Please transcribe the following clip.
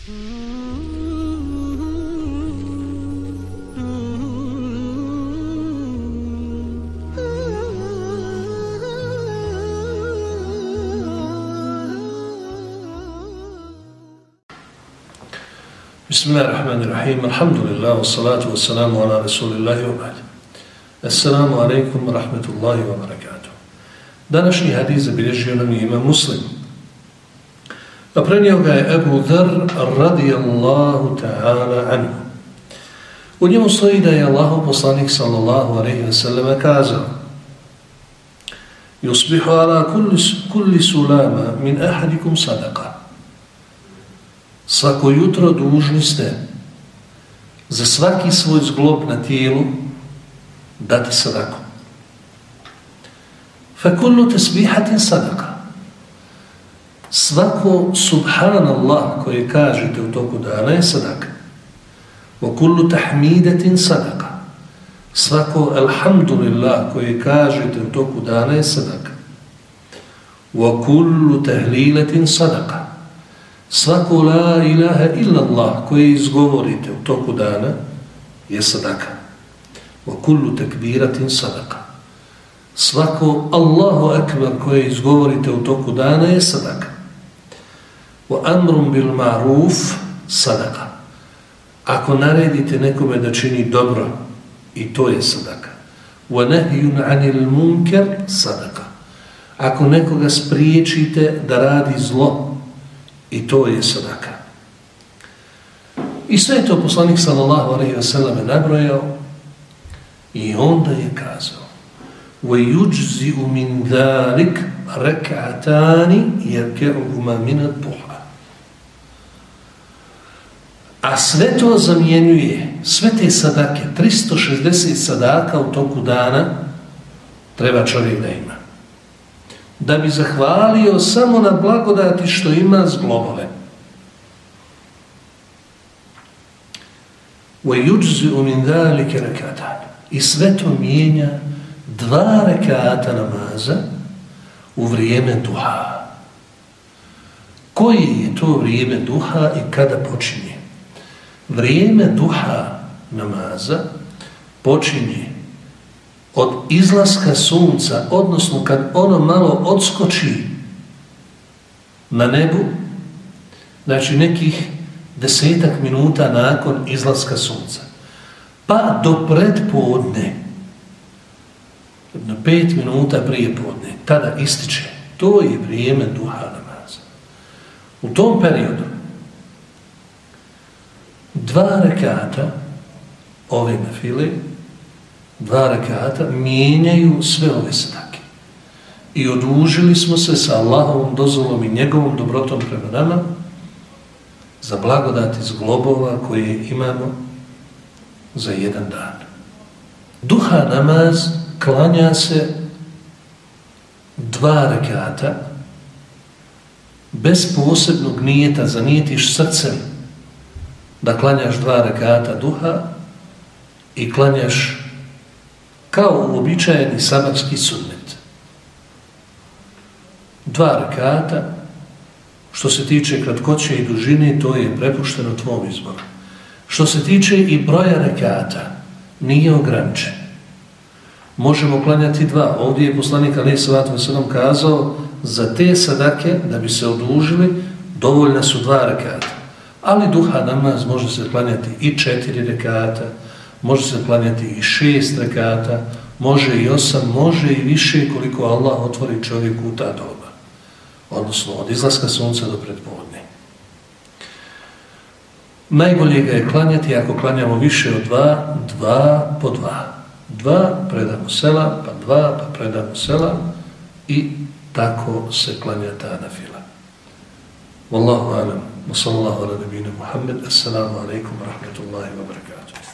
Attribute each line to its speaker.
Speaker 1: بسم الله الرحمن الرحيم الحمد لله والصلاة والسلام على رسول الله وبعد السلام عليكم ورحمة الله وبركاته današnji hadis zabilježio nam ima muslim A prenio ga je Ebu Dhr radijallahu ta'ala anhu. U njemu stoji da je Allah poslanik sallallahu alaihi wa sallam kazao Yusbihu ala kulli, kulli sulama min ahadikum sadaka svako jutro dužni ste za svaki svoj zglob na tijelu dati sadaku. Fakullu tesbihatin sadaka. Svako subhanallah koje kažete u toku dana je sadaka. Wa kullu tahmidatin sadaka. Svako alhamdulillah koje kažete u toku dana je sadaka. Wa kullu tahlilatin sadaka svako la ilaha illallah koje izgovorite u toku dana je sadaka. Wa kullu takbiratin sadaka. Svako Allahu akbar koje izgovorite u toku dana je sadaka. Wa amrum bil ma'ruf sadaka. Ako naredite nekome da čini dobro, i to je sadaka. Wa nahyun 'anil munkar sadaka. Ako nekoga spriječite da radi zlo, i to je sadaka. I sve je to poslanik sallallahu alejhi ve sellem nabrojao i onda je kazao: "Wa yujzi min zalik rak'atani yarkahu ma min ad-duha." A sve to zamjenjuje, sve te sadake, 360 sadaka u toku dana treba čovjek da ima da bi zahvalio samo na blagodati što ima z globove. وَيُجْزِعُ مِنْ ذَلِكَ رَكَاتَانِ I sve to mijenja dva rekata namaza u vrijeme duha. Koji je to vrijeme duha i kada počinje? Vrijeme duha namaza počinje od izlaska sunca, odnosno kad ono malo odskoči na nebu, znači nekih desetak minuta nakon izlaska sunca, pa do predpodne, na pet minuta prije podne, tada ističe, to je vrijeme duha namaza. U tom periodu, dva rekata ove na file, dva rekata, mijenjaju sve ove sadake. I odužili smo se sa Allahovom dozvolom i njegovom dobrotom prema nama za blagodat iz globova koje imamo za jedan dan. Duha namaz klanja se dva rekata bez posebnog nijeta, zanijetiš srcem da klanjaš dva rekata duha i klanjaš kao uobičajeni sabatski sunnet. Dva rekata, što se tiče kratkoće i dužine, to je prepušteno tvom izboru. Što se tiče i broja rekata, nije ograničen. Možemo klanjati dva. Ovdje je poslanik Ali Svatom Veselom kazao za te sadake, da bi se odužili, dovoljna su dva rekata. Ali duha namaz može se klanjati i četiri rekata, može se klanjati i šest rekata, može i osam, može i više koliko Allah otvori čovjeku u ta doba. Odnosno, od izlaska sunca do predpovodne. Najbolje ga je klanjati ako klanjamo više od dva, dva po dva. Dva predamo sela, pa dva, pa predamo sela i tako se klanja ta nafila. Wallahu alam, wa sallallahu ala nabina Muhammed, assalamu alaikum wa rahmatullahi wa barakatuh.